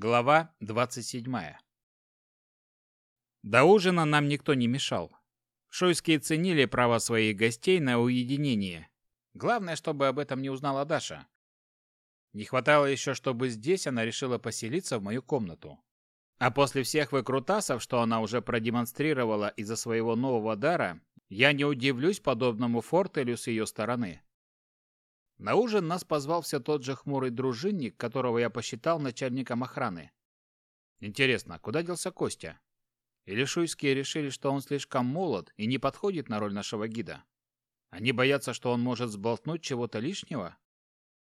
Глава 27. До ужина нам никто не мешал. Шуйские ценили право своих гостей на уединение. Главное, чтобы об этом не узнала Даша. Не хватало еще, чтобы здесь она решила поселиться в мою комнату. А после всех выкрутасов, что она уже продемонстрировала из-за своего нового дара, я не удивлюсь подобному фортелю с ее стороны. На ужин нас позвал все тот же хмурый дружинник, которого я посчитал начальником охраны. Интересно, куда делся Костя? Или шуйские решили, что он слишком молод и не подходит на роль нашего гида? Они боятся, что он может сболтнуть чего-то лишнего?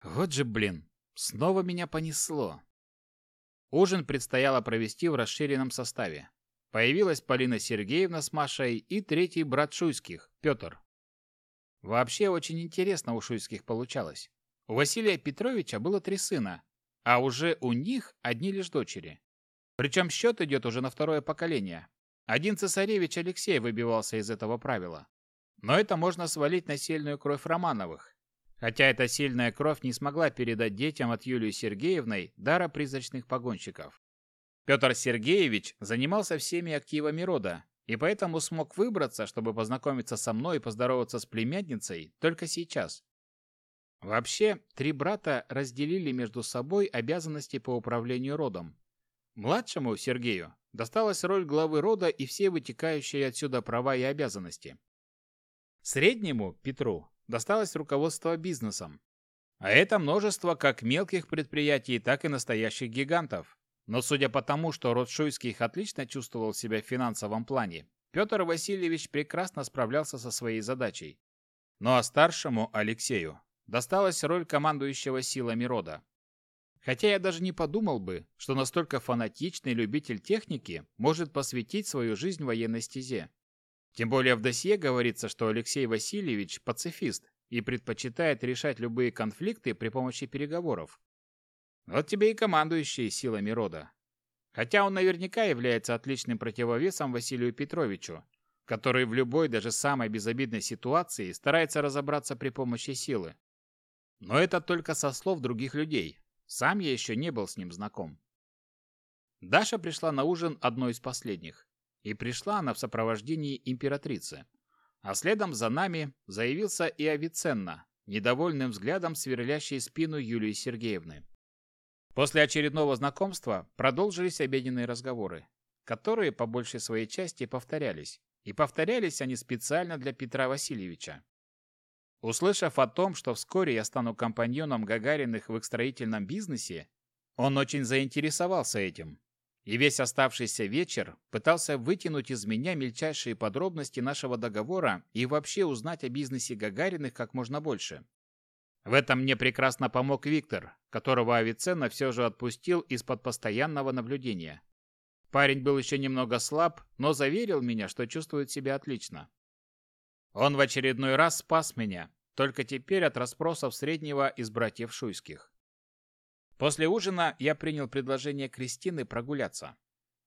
Вот же, блин, снова меня понесло. Ужин предстояло провести в расширенном составе. Появилась Полина Сергеевна с Машей и третий брат Шуйских, Петр. Вообще очень интересно у Шуйских получалось. У Василия Петровича было три сына, а уже у них одни лишь дочери. Причем счет идет уже на второе поколение. Один цесаревич Алексей выбивался из этого правила. Но это можно свалить на сильную кровь Романовых. Хотя эта сильная кровь не смогла передать детям от Юлии Сергеевны дара призрачных погонщиков. Петр Сергеевич занимался всеми активами рода, и поэтому смог выбраться, чтобы познакомиться со мной и поздороваться с племянницей только сейчас. Вообще, три брата разделили между собой обязанности по управлению родом. Младшему, Сергею, досталась роль главы рода и все вытекающие отсюда права и обязанности. Среднему, Петру, досталось руководство бизнесом. А это множество как мелких предприятий, так и настоящих гигантов. Но судя по тому, что род Шуйских отлично чувствовал себя в финансовом плане, Петр Васильевич прекрасно справлялся со своей задачей. Ну а старшему, Алексею, досталась роль командующего силами рода. Хотя я даже не подумал бы, что настолько фанатичный любитель техники может посвятить свою жизнь военной стезе. Тем более в досье говорится, что Алексей Васильевич пацифист и предпочитает решать любые конфликты при помощи переговоров. Вот тебе и командующий силами рода. Хотя он наверняка является отличным противовесом Василию Петровичу, который в любой, даже самой безобидной ситуации старается разобраться при помощи силы. Но это только со слов других людей. Сам я еще не был с ним знаком. Даша пришла на ужин одной из последних. И пришла она в сопровождении императрицы. А следом за нами заявился и Авиценна, недовольным взглядом сверлящий спину Юлии Сергеевны. После очередного знакомства продолжились обеденные разговоры, которые по большей своей части повторялись. И повторялись они специально для Петра Васильевича. Услышав о том, что вскоре я стану компаньоном Гагариных в их строительном бизнесе, он очень заинтересовался этим. И весь оставшийся вечер пытался вытянуть из меня мельчайшие подробности нашего договора и вообще узнать о бизнесе Гагариных как можно больше. В этом мне прекрасно помог Виктор, которого Авиценна все же отпустил из-под постоянного наблюдения. Парень был еще немного слаб, но заверил меня, что чувствует себя отлично. Он в очередной раз спас меня, только теперь от расспросов среднего из братьев Шуйских. После ужина я принял предложение Кристины прогуляться.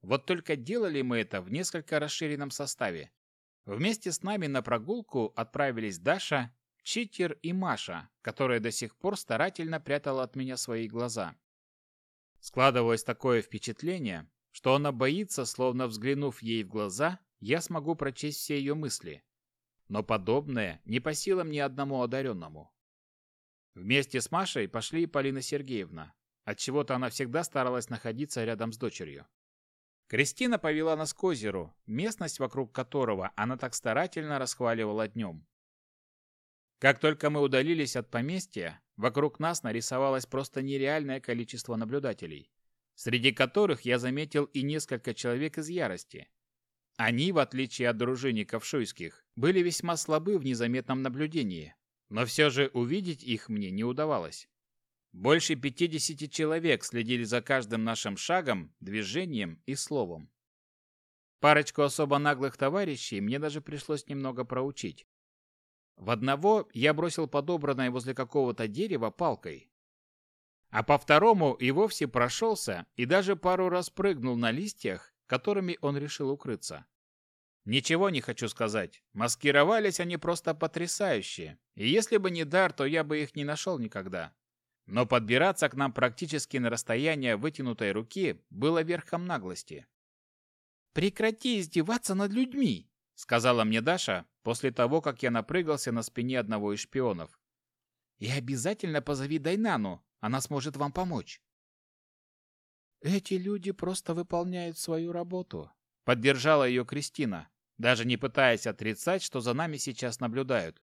Вот только делали мы это в несколько расширенном составе. Вместе с нами на прогулку отправились Даша, Читер и Маша, которая до сих пор старательно прятала от меня свои глаза. Складывалось такое впечатление, что она боится, словно взглянув ей в глаза, я смогу прочесть все ее мысли. Но подобное не по силам ни одному одаренному. Вместе с Машей пошли и Полина Сергеевна. Отчего-то она всегда старалась находиться рядом с дочерью. Кристина повела нас к озеру, местность вокруг которого она так старательно расхваливала днем. Как только мы удалились от поместья, вокруг нас нарисовалось просто нереальное количество наблюдателей, среди которых я заметил и несколько человек из ярости. Они, в отличие от дружинников шуйских, были весьма слабы в незаметном наблюдении, но все же увидеть их мне не удавалось. Больше 50 человек следили за каждым нашим шагом, движением и словом. Парочку особо наглых товарищей мне даже пришлось немного проучить. В одного я бросил подобранное возле какого-то дерева палкой. А по второму и вовсе прошелся и даже пару раз прыгнул на листьях, которыми он решил укрыться. Ничего не хочу сказать. Маскировались они просто потрясающе. И если бы не дар, то я бы их не нашел никогда. Но подбираться к нам практически на расстояние вытянутой руки было верхом наглости. «Прекрати издеваться над людьми!» — сказала мне Даша после того, как я напрыгался на спине одного из шпионов. «И обязательно позови Дайнану, она сможет вам помочь». «Эти люди просто выполняют свою работу», — поддержала ее Кристина, даже не пытаясь отрицать, что за нами сейчас наблюдают.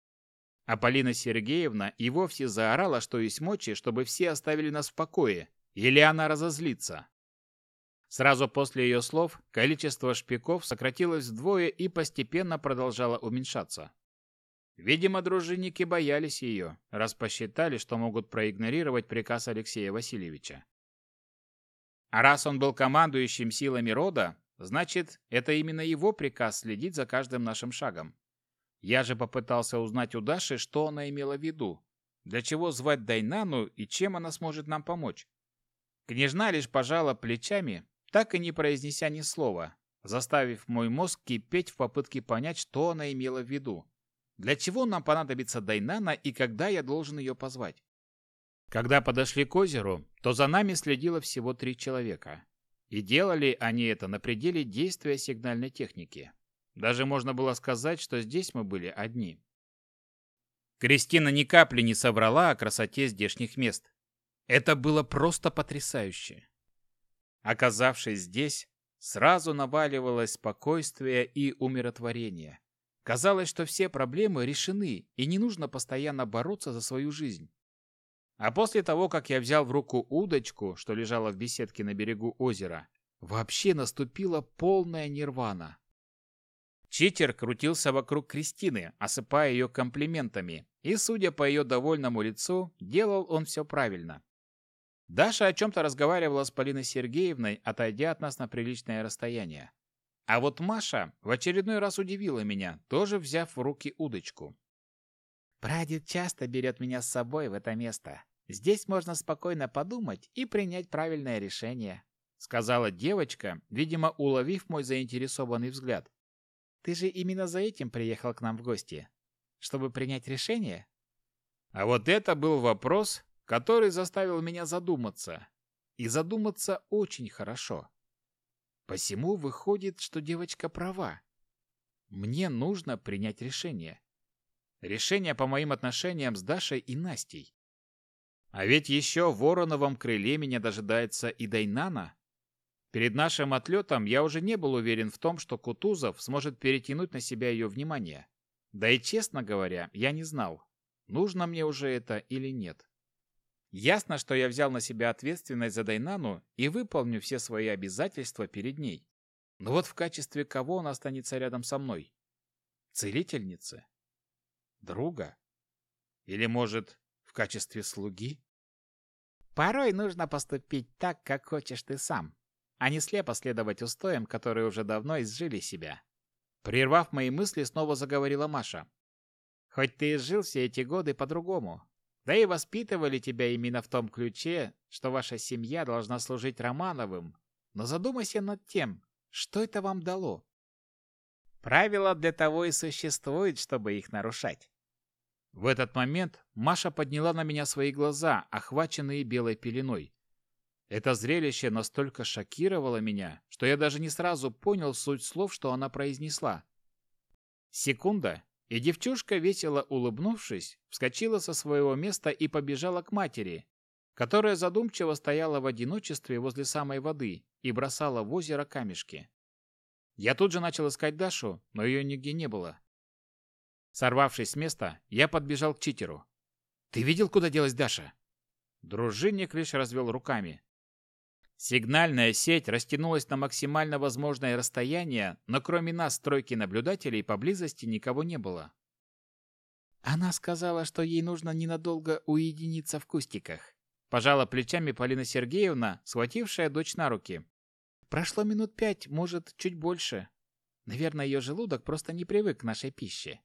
А Полина Сергеевна и вовсе заорала, что есть мочи, чтобы все оставили нас в покое, или она разозлится. Сразу после ее слов количество шпиков сократилось вдвое и постепенно продолжало уменьшаться. Видимо, дружинники боялись ее, раз посчитали, что могут проигнорировать приказ Алексея Васильевича. А раз он был командующим силами рода, значит, это именно его приказ следить за каждым нашим шагом. Я же попытался узнать у Даши, что она имела в виду. Для чего звать Дайнану и чем она сможет нам помочь? Княжна лишь пожала плечами, так и не произнеся ни слова, заставив мой мозг кипеть в попытке понять, что она имела в виду. Для чего нам понадобится Дайнана и когда я должен ее позвать? Когда подошли к озеру, то за нами следило всего три человека. И делали они это на пределе действия сигнальной техники. Даже можно было сказать, что здесь мы были одни. Кристина ни капли не соврала о красоте здешних мест. Это было просто потрясающе. Оказавшись здесь, сразу наваливалось спокойствие и умиротворение. Казалось, что все проблемы решены, и не нужно постоянно бороться за свою жизнь. А после того, как я взял в руку удочку, что лежала в беседке на берегу озера, вообще наступила полная нирвана. Читер крутился вокруг Кристины, осыпая ее комплиментами, и, судя по ее довольному лицу, делал он все правильно. Даша о чем-то разговаривала с Полиной Сергеевной, отойдя от нас на приличное расстояние. А вот Маша в очередной раз удивила меня, тоже взяв в руки удочку. «Прадед часто берет меня с собой в это место. Здесь можно спокойно подумать и принять правильное решение», сказала девочка, видимо, уловив мой заинтересованный взгляд. Ты же именно за этим приехал к нам в гости, чтобы принять решение? А вот это был вопрос, который заставил меня задуматься. И задуматься очень хорошо. Посему выходит, что девочка права. Мне нужно принять решение. Решение по моим отношениям с Дашей и Настей. А ведь еще в Вороновом крыле меня дожидается и Дайнана. Перед нашим отлетом я уже не был уверен в том, что Кутузов сможет перетянуть на себя ее внимание. Да и, честно говоря, я не знал, нужно мне уже это или нет. Ясно, что я взял на себя ответственность за Дайнану и выполню все свои обязательства перед ней. Но вот в качестве кого он останется рядом со мной? Целительницы? Друга? Или, может, в качестве слуги? Порой нужно поступить так, как хочешь ты сам, а не слепо следовать устоям, которые уже давно изжили себя. Прервав мои мысли, снова заговорила Маша. «Хоть ты и жил все эти годы по-другому, да и воспитывали тебя именно в том ключе, что ваша семья должна служить Романовым, но задумайся над тем, что это вам дало. Правила для того и существуют, чтобы их нарушать». В этот момент Маша подняла на меня свои глаза, охваченные белой пеленой. Это зрелище настолько шокировало меня, что я даже не сразу понял суть слов, что она произнесла. Секунда, и девчушка, весело улыбнувшись, вскочила со своего места и побежала к матери, которая задумчиво стояла в одиночестве возле самой воды и бросала в озеро камешки. Я тут же начал искать Дашу, но ее нигде не было. Сорвавшись с места, я подбежал к читеру. «Ты видел, куда делась Даша?» Дружинник лишь развел руками. Сигнальная сеть растянулась на максимально возможное расстояние, но кроме нас, тройки наблюдателей, поблизости никого не было. Она сказала, что ей нужно ненадолго уединиться в кустиках. Пожала плечами Полина Сергеевна, схватившая дочь на руки. Прошло минут пять, может, чуть больше. Наверное, ее желудок просто не привык к нашей пище.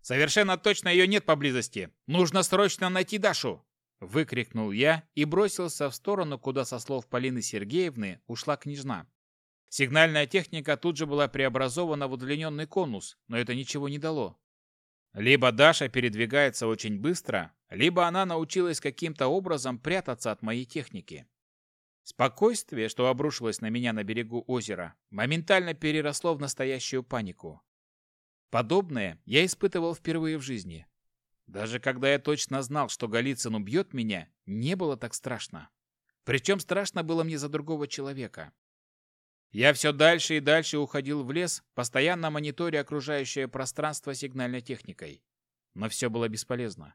«Совершенно точно ее нет поблизости! Нужно срочно найти Дашу!» Выкрикнул я и бросился в сторону, куда, со слов Полины Сергеевны, ушла княжна. Сигнальная техника тут же была преобразована в удлиненный конус, но это ничего не дало. Либо Даша передвигается очень быстро, либо она научилась каким-то образом прятаться от моей техники. Спокойствие, что обрушилось на меня на берегу озера, моментально переросло в настоящую панику. Подобное я испытывал впервые в жизни. Даже когда я точно знал, что Голицын убьет меня, не было так страшно. Причем страшно было мне за другого человека. Я все дальше и дальше уходил в лес, постоянно мониторя окружающее пространство сигнальной техникой. Но все было бесполезно.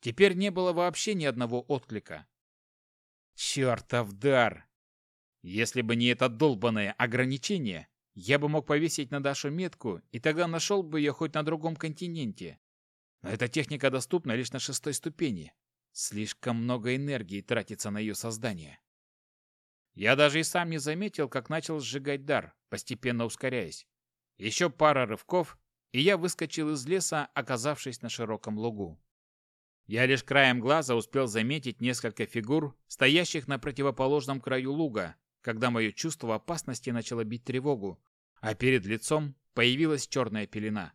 Теперь не было вообще ни одного отклика. Чертов дар! Если бы не это долбанное ограничение, я бы мог повесить на Дашу метку, и тогда нашел бы ее хоть на другом континенте. Но эта техника доступна лишь на шестой ступени. Слишком много энергии тратится на ее создание. Я даже и сам не заметил, как начал сжигать дар, постепенно ускоряясь. Еще пара рывков, и я выскочил из леса, оказавшись на широком лугу. Я лишь краем глаза успел заметить несколько фигур, стоящих на противоположном краю луга, когда мое чувство опасности начало бить тревогу, а перед лицом появилась черная пелена.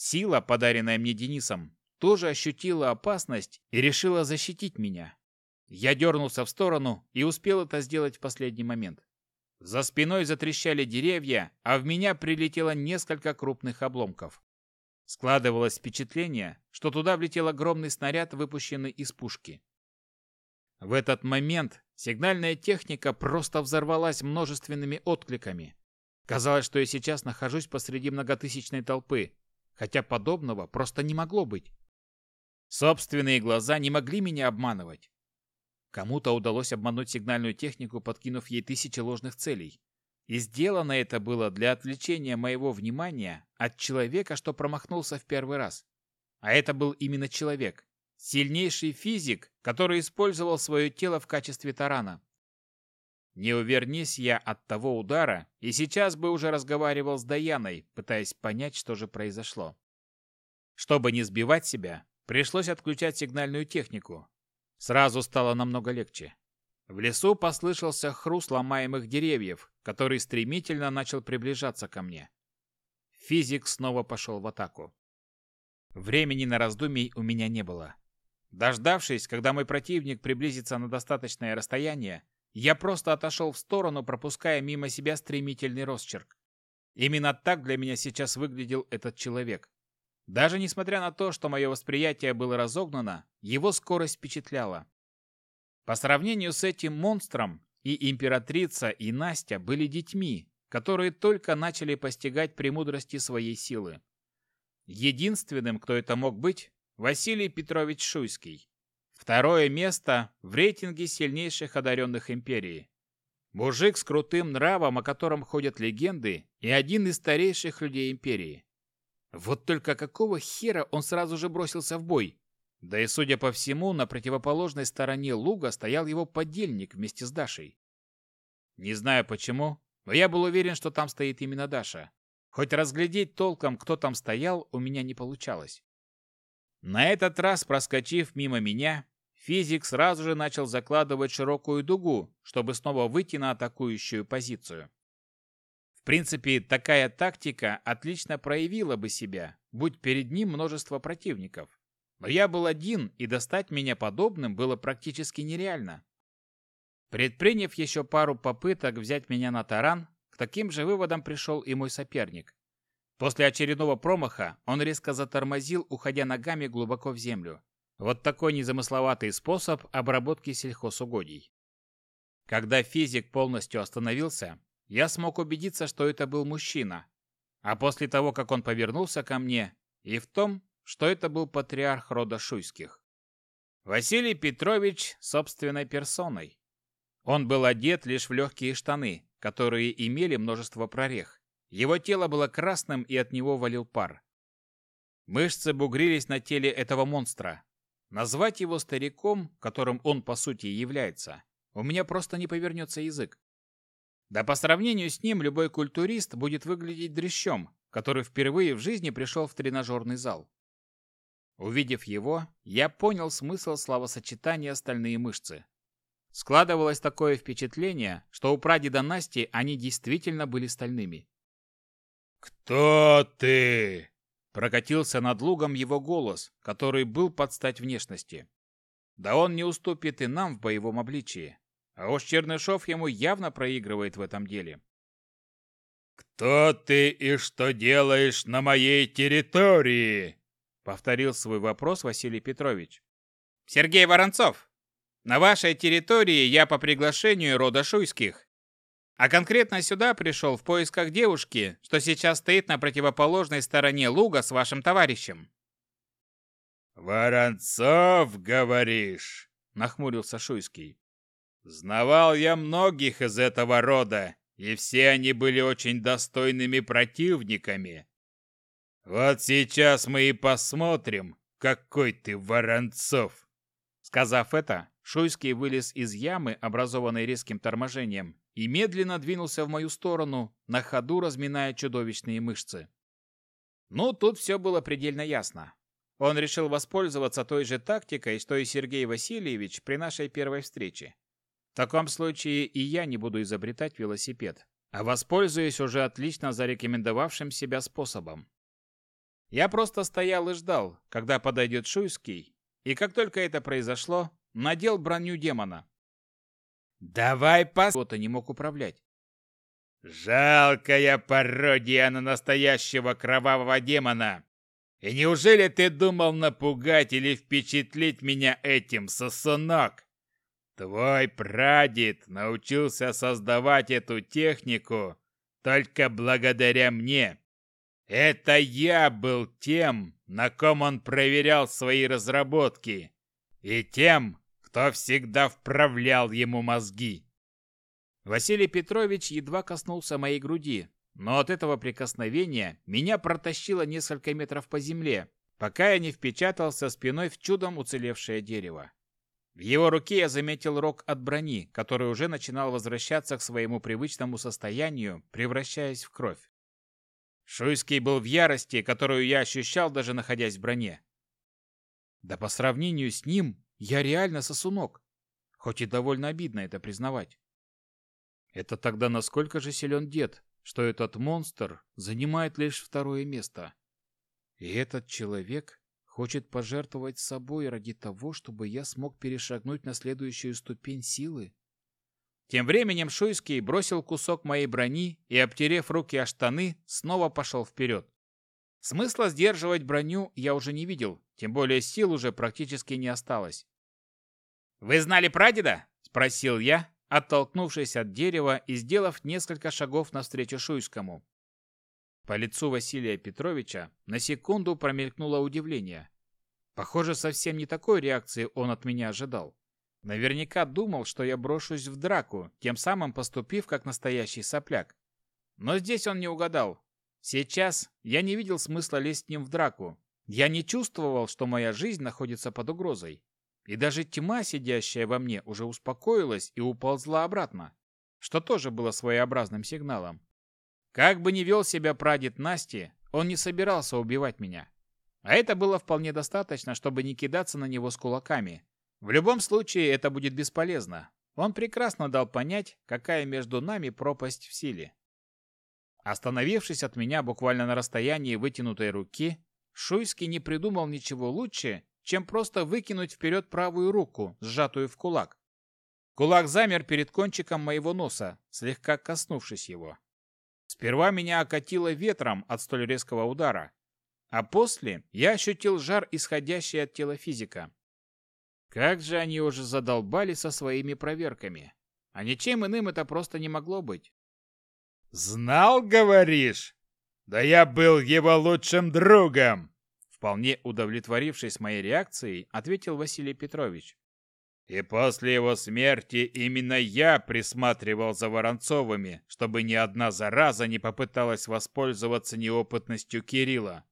Сила, подаренная мне Денисом, тоже ощутила опасность и решила защитить меня. Я дернулся в сторону и успел это сделать в последний момент. За спиной затрещали деревья, а в меня прилетело несколько крупных обломков. Складывалось впечатление, что туда влетел огромный снаряд, выпущенный из пушки. В этот момент сигнальная техника просто взорвалась множественными откликами. Казалось, что я сейчас нахожусь посреди многотысячной толпы, хотя подобного просто не могло быть. Собственные глаза не могли меня обманывать. Кому-то удалось обмануть сигнальную технику, подкинув ей тысячи ложных целей. И сделано это было для отвлечения моего внимания от человека, что промахнулся в первый раз. А это был именно человек. Сильнейший физик, который использовал свое тело в качестве тарана. Не увернись я от того удара, и сейчас бы уже разговаривал с Даяной, пытаясь понять, что же произошло. Чтобы не сбивать себя, пришлось отключать сигнальную технику. Сразу стало намного легче. В лесу послышался хруст ломаемых деревьев, который стремительно начал приближаться ко мне. Физик снова пошел в атаку. Времени на раздумий у меня не было. Дождавшись, когда мой противник приблизится на достаточное расстояние, я просто отошел в сторону, пропуская мимо себя стремительный росчерк. Именно так для меня сейчас выглядел этот человек. Даже несмотря на то, что мое восприятие было разогнано, его скорость впечатляла. По сравнению с этим монстром, и императрица, и Настя были детьми, которые только начали постигать премудрости своей силы. Единственным, кто это мог быть, Василий Петрович Шуйский. Второе место в рейтинге сильнейших одаренных империи. Мужик с крутым нравом, о котором ходят легенды, и один из старейших людей империи. Вот только какого хера он сразу же бросился в бой? Да и, судя по всему, на противоположной стороне луга стоял его подельник вместе с Дашей. Не знаю почему, но я был уверен, что там стоит именно Даша. Хоть разглядеть толком, кто там стоял, у меня не получалось. На этот раз, проскочив мимо меня, физик сразу же начал закладывать широкую дугу, чтобы снова выйти на атакующую позицию. В принципе, такая тактика отлично проявила бы себя, будь перед ним множество противников. Но я был один, и достать меня подобным было практически нереально. Предприняв еще пару попыток взять меня на таран, к таким же выводам пришел и мой соперник. После очередного промаха он резко затормозил, уходя ногами глубоко в землю. Вот такой незамысловатый способ обработки сельхозугодий. Когда физик полностью остановился, я смог убедиться, что это был мужчина. А после того, как он повернулся ко мне, и в том, что это был патриарх рода Шуйских. Василий Петрович собственной персоной. Он был одет лишь в легкие штаны, которые имели множество прорех. Его тело было красным, и от него валил пар. Мышцы бугрились на теле этого монстра. Назвать его стариком, которым он по сути является, у меня просто не повернется язык. Да по сравнению с ним любой культурист будет выглядеть дрящом, который впервые в жизни пришел в тренажерный зал. Увидев его, я понял смысл словосочетания «стальные мышцы». Складывалось такое впечатление, что у прадеда Насти они действительно были стальными. «Кто ты?» Прокатился над лугом его голос, который был под стать внешности. Да он не уступит и нам в боевом обличии. А уж Чернышов ему явно проигрывает в этом деле. «Кто ты и что делаешь на моей территории?» Повторил свой вопрос Василий Петрович. «Сергей Воронцов, на вашей территории я по приглашению рода Шуйских. А конкретно сюда пришел в поисках девушки, что сейчас стоит на противоположной стороне луга с вашим товарищем». «Воронцов, говоришь?» — нахмурился Шуйский. «Знавал я многих из этого рода, и все они были очень достойными противниками. Вот сейчас мы и посмотрим, какой ты Воронцов!» Сказав это, Шуйский вылез из ямы, образованной резким торможением, и медленно двинулся в мою сторону, на ходу разминая чудовищные мышцы. Ну, тут все было предельно ясно. Он решил воспользоваться той же тактикой, что и Сергей Васильевич при нашей первой встрече. В таком случае и я не буду изобретать велосипед, а воспользуюсь уже отлично зарекомендовавшим себя способом. Я просто стоял и ждал, когда подойдет Шуйский, и как только это произошло, надел броню демона. «Давай пос...» Кто-то не мог управлять. «Жалкая пародия на настоящего кровавого демона! И неужели ты думал напугать или впечатлить меня этим, сосунок? Твой прадед научился создавать эту технику только благодаря мне. Это я был тем, на ком он проверял свои разработки, и тем, кто всегда вправлял ему мозги. Василий Петрович едва коснулся моей груди, но от этого прикосновения меня протащило несколько метров по земле, пока я не впечатался спиной в чудом уцелевшее дерево. В его руке я заметил рог от брони, который уже начинал возвращаться к своему привычному состоянию, превращаясь в кровь. Шуйский был в ярости, которую я ощущал, даже находясь в броне. Да по сравнению с ним, я реально сосунок. Хоть и довольно обидно это признавать. Это тогда насколько же силен дед, что этот монстр занимает лишь второе место. И этот человек хочет пожертвовать собой ради того, чтобы я смог перешагнуть на следующую ступень силы? Тем временем Шуйский бросил кусок моей брони и, обтерев руки о штаны, снова пошел вперед. Смысла сдерживать броню я уже не видел, тем более сил уже практически не осталось. «Вы знали прадеда?» – спросил я, оттолкнувшись от дерева и сделав несколько шагов навстречу Шуйскому. По лицу Василия Петровича на секунду промелькнуло удивление. Похоже, совсем не такой реакции он от меня ожидал. Наверняка думал, что я брошусь в драку, тем самым поступив как настоящий сопляк. Но здесь он не угадал. Сейчас я не видел смысла лезть с ним в драку. Я не чувствовал, что моя жизнь находится под угрозой. И даже тьма, сидящая во мне, уже успокоилась и уползла обратно, что тоже было своеобразным сигналом. Как бы ни вел себя прадед Насти, он не собирался убивать меня. А это было вполне достаточно, чтобы не кидаться на него с кулаками. В любом случае, это будет бесполезно. Он прекрасно дал понять, какая между нами пропасть в силе. Остановившись от меня буквально на расстоянии вытянутой руки, Шуйский не придумал ничего лучше, чем просто выкинуть вперед правую руку, сжатую в кулак. Кулак замер перед кончиком моего носа, слегка коснувшись его. Сперва меня окатило ветром от столь резкого удара, а после я ощутил жар, исходящий от тела физика. Как же они уже задолбали со своими проверками. А ничем иным это просто не могло быть. «Знал, говоришь? Да я был его лучшим другом!» Вполне удовлетворившись моей реакцией, ответил Василий Петрович. И после его смерти именно я присматривал за Воронцовыми, чтобы ни одна зараза не попыталась воспользоваться неопытностью Кирилла.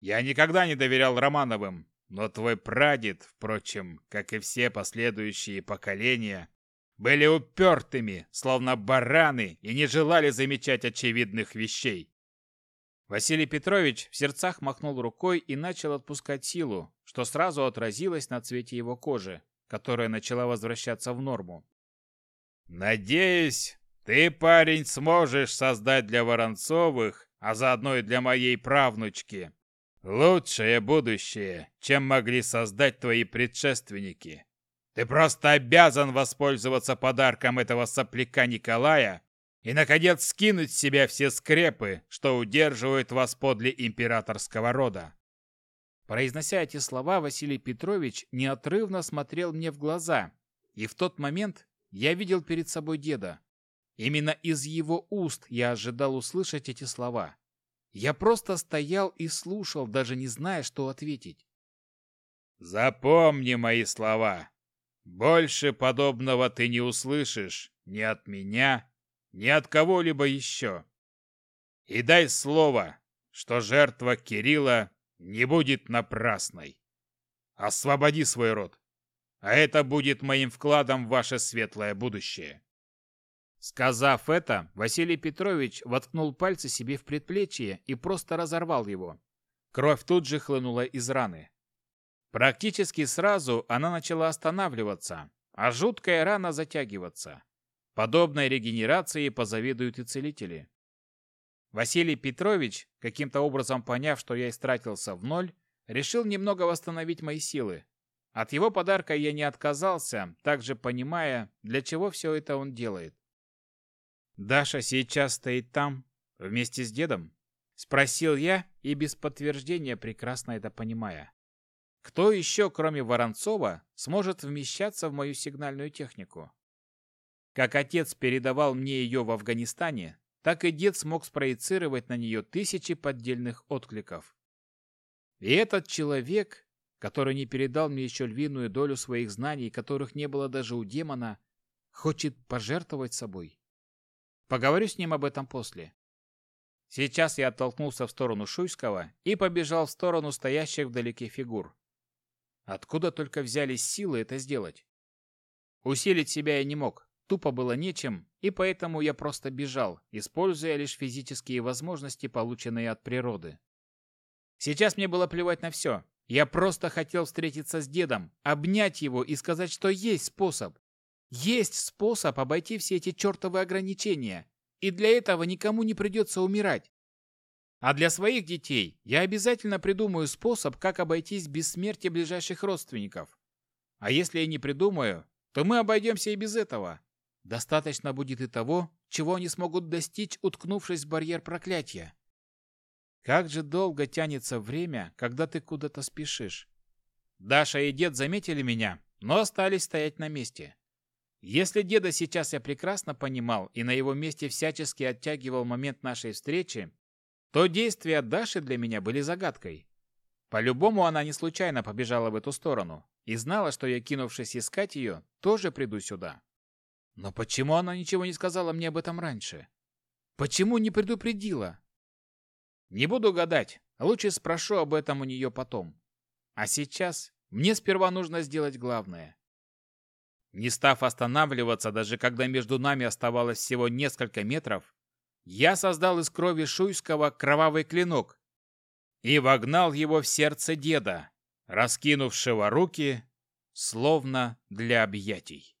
Я никогда не доверял Романовым, но твой прадед, впрочем, как и все последующие поколения, были упертыми, словно бараны, и не желали замечать очевидных вещей. Василий Петрович в сердцах махнул рукой и начал отпускать силу, что сразу отразилось на цвете его кожи, которая начала возвращаться в норму. «Надеюсь, ты, парень, сможешь создать для Воронцовых, а заодно и для моей правнучки, лучшее будущее, чем могли создать твои предшественники. Ты просто обязан воспользоваться подарком этого сопляка Николая и, наконец, скинуть с себя все скрепы, что удерживают вас подле императорского рода. Произнося эти слова, Василий Петрович неотрывно смотрел мне в глаза, и в тот момент я видел перед собой деда. Именно из его уст я ожидал услышать эти слова. Я просто стоял и слушал, даже не зная, что ответить. «Запомни мои слова. Больше подобного ты не услышишь ни от меня, ни от кого-либо еще. И дай слово, что жертва Кирилла не будет напрасной. Освободи свой род, а это будет моим вкладом в ваше светлое будущее. Сказав это, Василий Петрович воткнул пальцы себе в предплечье и просто разорвал его. Кровь тут же хлынула из раны. Практически сразу она начала останавливаться, а жуткая рана затягиваться. Подобной регенерации позавидуют и целители. Василий Петрович, каким-то образом поняв, что я истратился в ноль, решил немного восстановить мои силы. От его подарка я не отказался, также понимая, для чего все это он делает. «Даша сейчас стоит там, вместе с дедом?» — спросил я и без подтверждения прекрасно это понимая. Кто еще, кроме Воронцова, сможет вмещаться в мою сигнальную технику? Как отец передавал мне ее в Афганистане, так и дед смог спроецировать на нее тысячи поддельных откликов. И этот человек, который не передал мне еще львиную долю своих знаний, которых не было даже у демона, хочет пожертвовать собой. Поговорю с ним об этом после. Сейчас я оттолкнулся в сторону Шуйского и побежал в сторону стоящих вдалеке фигур. Откуда только взялись силы это сделать? Усилить себя я не мог, Тупо было нечем, и поэтому я просто бежал, используя лишь физические возможности, полученные от природы. Сейчас мне было плевать на все. Я просто хотел встретиться с дедом, обнять его и сказать, что есть способ. Есть способ обойти все эти чертовы ограничения, и для этого никому не придется умирать. А для своих детей я обязательно придумаю способ, как обойтись без смерти ближайших родственников. А если я не придумаю, то мы обойдемся и без этого. Достаточно будет и того, чего они смогут достичь, уткнувшись в барьер проклятия. Как же долго тянется время, когда ты куда-то спешишь. Даша и дед заметили меня, но остались стоять на месте. Если деда сейчас я прекрасно понимал и на его месте всячески оттягивал момент нашей встречи, то действия Даши для меня были загадкой. По-любому она не случайно побежала в эту сторону и знала, что я, кинувшись искать ее, тоже приду сюда. Но почему она ничего не сказала мне об этом раньше? Почему не предупредила? Не буду гадать, лучше спрошу об этом у нее потом. А сейчас мне сперва нужно сделать главное. Не став останавливаться, даже когда между нами оставалось всего несколько метров, я создал из крови Шуйского кровавый клинок и вогнал его в сердце деда, раскинувшего руки, словно для объятий.